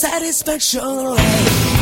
satisfaction.